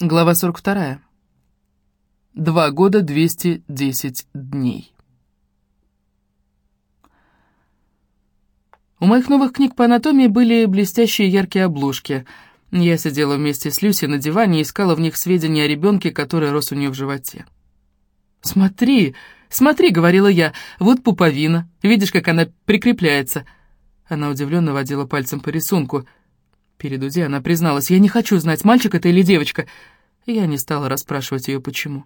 Глава 42. Два года 210 дней. У моих новых книг по анатомии были блестящие яркие обложки. Я сидела вместе с Люси на диване и искала в них сведения о ребенке, который рос у нее в животе. «Смотри, смотри», — говорила я, — «вот пуповина. Видишь, как она прикрепляется?» Она удивленно водила пальцем по рисунку — Перед Уди она призналась, «Я не хочу знать, мальчик это или девочка». Я не стала расспрашивать ее, почему.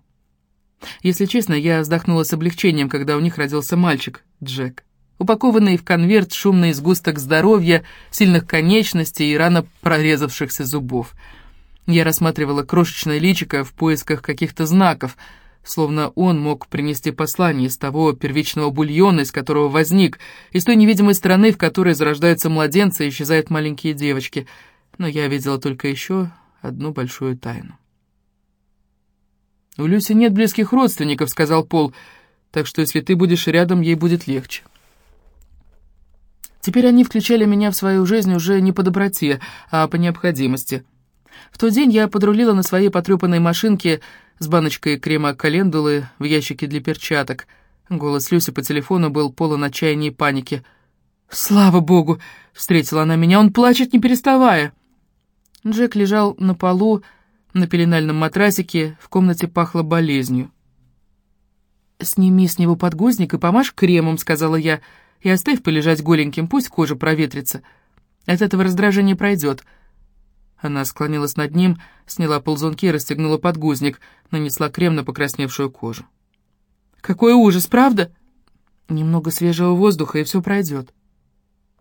Если честно, я вздохнула с облегчением, когда у них родился мальчик, Джек. Упакованный в конверт шумный сгусток здоровья, сильных конечностей и рано прорезавшихся зубов. Я рассматривала крошечное личико в поисках каких-то знаков — словно он мог принести послание из того первичного бульона, из которого возник, из той невидимой страны, в которой зарождаются младенцы и исчезают маленькие девочки. Но я видела только еще одну большую тайну. «У Люси нет близких родственников», — сказал Пол, «так что если ты будешь рядом, ей будет легче». Теперь они включали меня в свою жизнь уже не по доброте, а по необходимости. В тот день я подрулила на своей потрепанной машинке с баночкой крема календулы в ящике для перчаток. Голос Люси по телефону был полон отчаяния и паники. «Слава богу!» — встретила она меня. «Он плачет, не переставая!» Джек лежал на полу, на пеленальном матрасике, в комнате пахло болезнью. «Сними с него подгузник и помажь кремом», — сказала я, — «и оставь полежать голеньким, пусть кожа проветрится. От этого раздражение пройдет». Она склонилась над ним, сняла ползунки и расстегнула подгузник, нанесла крем на покрасневшую кожу. «Какой ужас, правда?» «Немного свежего воздуха, и все пройдет».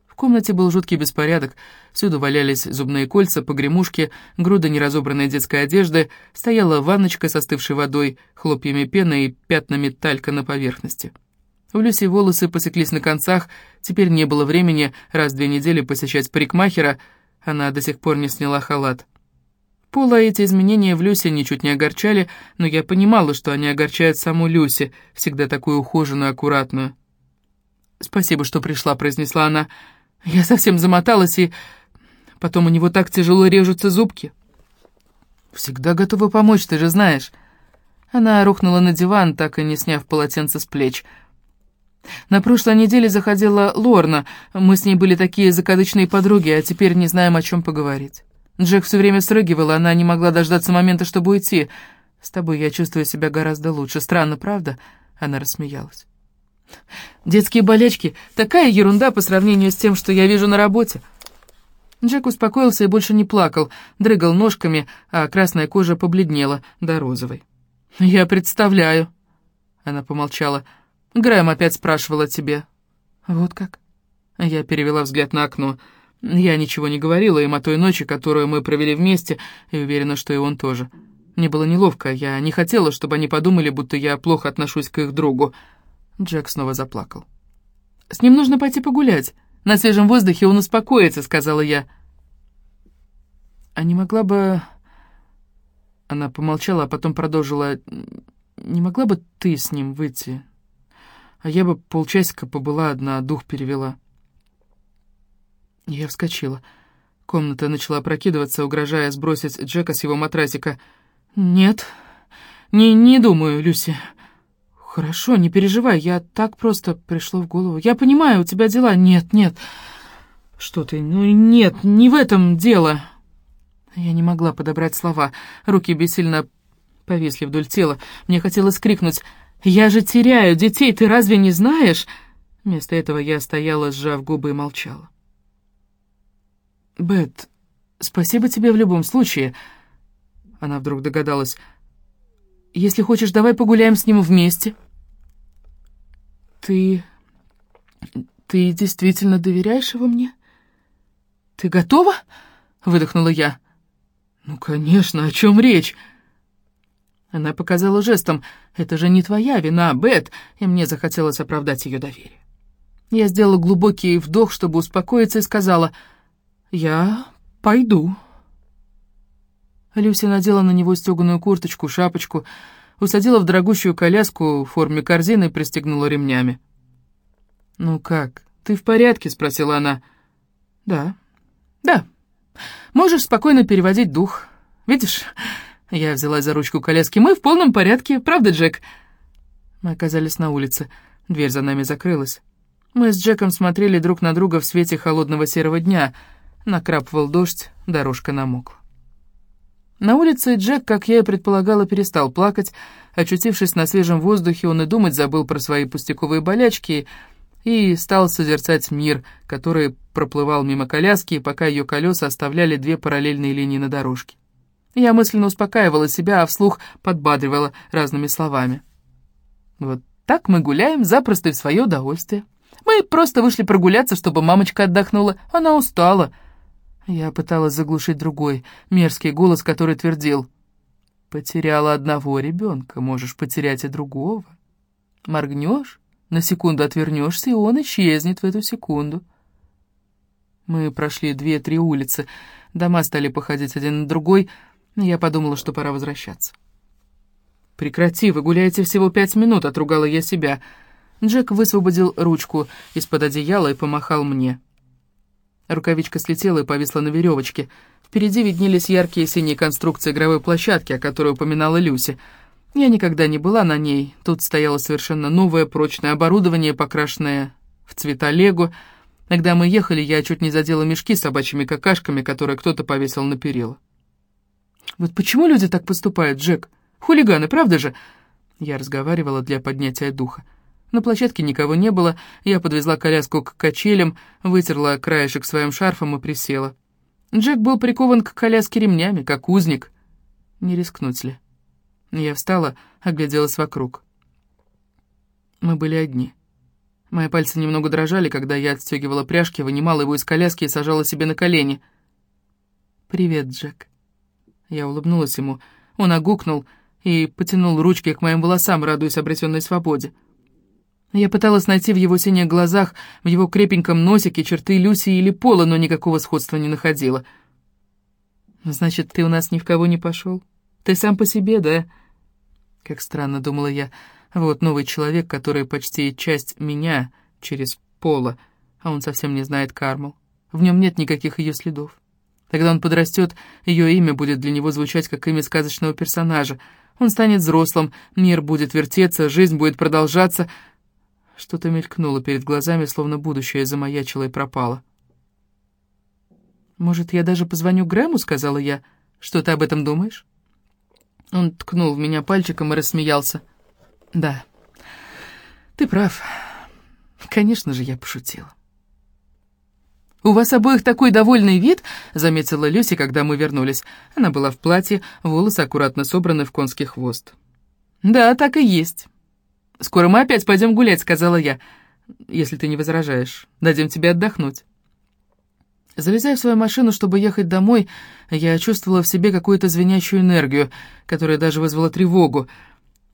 В комнате был жуткий беспорядок. Всюду валялись зубные кольца, погремушки, груда неразобранной детской одежды, стояла ванночка с остывшей водой, хлопьями пены и пятнами талька на поверхности. У Люси волосы посеклись на концах, теперь не было времени раз в две недели посещать парикмахера — она до сих пор не сняла халат. Пола эти изменения в Люсе ничуть не огорчали, но я понимала, что они огорчают саму Люси, всегда такую ухоженную аккуратную. «Спасибо, что пришла», — произнесла она. «Я совсем замоталась, и потом у него так тяжело режутся зубки». «Всегда готова помочь, ты же знаешь». Она рухнула на диван, так и не сняв полотенце с плеч — на прошлой неделе заходила Лорна. Мы с ней были такие закадычные подруги, а теперь не знаем, о чем поговорить. Джек все время срыгивала, она не могла дождаться момента, чтобы уйти. С тобой я чувствую себя гораздо лучше. Странно, правда?» Она рассмеялась. «Детские болячки — такая ерунда по сравнению с тем, что я вижу на работе». Джек успокоился и больше не плакал, дрыгал ножками, а красная кожа побледнела до розовой. «Я представляю», — она помолчала, — Грэм опять спрашивал о тебе». «Вот как?» Я перевела взгляд на окно. Я ничего не говорила им о той ночи, которую мы провели вместе, и уверена, что и он тоже. Мне было неловко, я не хотела, чтобы они подумали, будто я плохо отношусь к их другу. Джек снова заплакал. «С ним нужно пойти погулять. На свежем воздухе он успокоится», — сказала я. «А не могла бы...» Она помолчала, а потом продолжила. «Не могла бы ты с ним выйти а я бы полчасика побыла одна, дух перевела. Я вскочила. Комната начала прокидываться, угрожая сбросить Джека с его матрасика. «Нет, не, не думаю, Люси». «Хорошо, не переживай, я так просто пришло в голову. Я понимаю, у тебя дела. Нет, нет. Что ты? Ну нет, не в этом дело». Я не могла подобрать слова. Руки бессильно повисли вдоль тела. Мне хотелось крикнуть «Я же теряю детей, ты разве не знаешь?» Вместо этого я стояла, сжав губы и молчала. «Бет, спасибо тебе в любом случае», — она вдруг догадалась. «Если хочешь, давай погуляем с ним вместе». «Ты... ты действительно доверяешь его мне? Ты готова?» — выдохнула я. «Ну, конечно, о чем речь?» Она показала жестом «Это же не твоя вина, Бет», и мне захотелось оправдать ее доверие. Я сделала глубокий вдох, чтобы успокоиться, и сказала «Я пойду». Люся надела на него стеганую курточку, шапочку, усадила в дорогущую коляску в форме корзины и пристегнула ремнями. «Ну как, ты в порядке?» — спросила она. «Да, да. Можешь спокойно переводить дух. Видишь, Я взялась за ручку коляски. «Мы в полном порядке, правда, Джек?» Мы оказались на улице. Дверь за нами закрылась. Мы с Джеком смотрели друг на друга в свете холодного серого дня. Накрапывал дождь, дорожка намокла. На улице Джек, как я и предполагала, перестал плакать. Очутившись на свежем воздухе, он и думать забыл про свои пустяковые болячки и стал созерцать мир, который проплывал мимо коляски, пока ее колеса оставляли две параллельные линии на дорожке. Я мысленно успокаивала себя, а вслух подбадривала разными словами. Вот так мы гуляем запросто и в свое удовольствие. Мы просто вышли прогуляться, чтобы мамочка отдохнула. Она устала. Я пыталась заглушить другой, мерзкий голос, который твердил. «Потеряла одного ребенка, можешь потерять и другого. Моргнешь, на секунду отвернешься, и он исчезнет в эту секунду». Мы прошли две-три улицы, дома стали походить один на другой, я подумала, что пора возвращаться. «Прекрати, вы гуляете всего пять минут», — отругала я себя. Джек высвободил ручку из-под одеяла и помахал мне. Рукавичка слетела и повисла на веревочке. Впереди виднелись яркие синие конструкции игровой площадки, о которой упоминала Люси. Я никогда не была на ней. Тут стояло совершенно новое прочное оборудование, покрашенное в цвета лего. Когда мы ехали, я чуть не задела мешки с собачьими какашками, которые кто-то повесил на перила. «Вот почему люди так поступают, Джек? Хулиганы, правда же?» Я разговаривала для поднятия духа. На площадке никого не было, я подвезла коляску к качелям, вытерла краешек своим шарфом и присела. Джек был прикован к коляске ремнями, как узник. Не рискнуть ли? Я встала, огляделась вокруг. Мы были одни. Мои пальцы немного дрожали, когда я отстегивала пряжки, вынимала его из коляски и сажала себе на колени. «Привет, Джек». Я улыбнулась ему. Он огукнул и потянул ручки к моим волосам, радуясь обретенной свободе. Я пыталась найти в его синих глазах, в его крепеньком носике черты Люси или Пола, но никакого сходства не находила. «Значит, ты у нас ни в кого не пошел? Ты сам по себе, да?» Как странно, думала я. Вот новый человек, который почти часть меня через Пола, а он совсем не знает Кармал. В нем нет никаких ее следов. Когда он подрастет, ее имя будет для него звучать как имя сказочного персонажа. Он станет взрослым, мир будет вертеться, жизнь будет продолжаться — что-то мелькнуло перед глазами, словно будущее замаячило и пропало. «Может, я даже позвоню Грэму?» — сказала я. «Что ты об этом думаешь?» Он ткнул в меня пальчиком и рассмеялся. «Да, ты прав. Конечно же, я пошутила». «У вас обоих такой довольный вид», — заметила Люси, когда мы вернулись. Она была в платье, волосы аккуратно собраны в конский хвост. «Да, так и есть. «Скоро мы опять пойдем гулять», — сказала я. «Если ты не возражаешь, дадим тебе отдохнуть». Залезая в свою машину, чтобы ехать домой, я чувствовала в себе какую-то звенящую энергию, которая даже вызвала тревогу.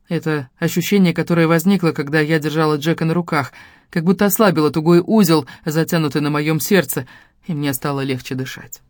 Это ощущение, которое возникло, когда я держала Джека на руках, как будто ослабило тугой узел, затянутый на моем сердце, и мне стало легче дышать.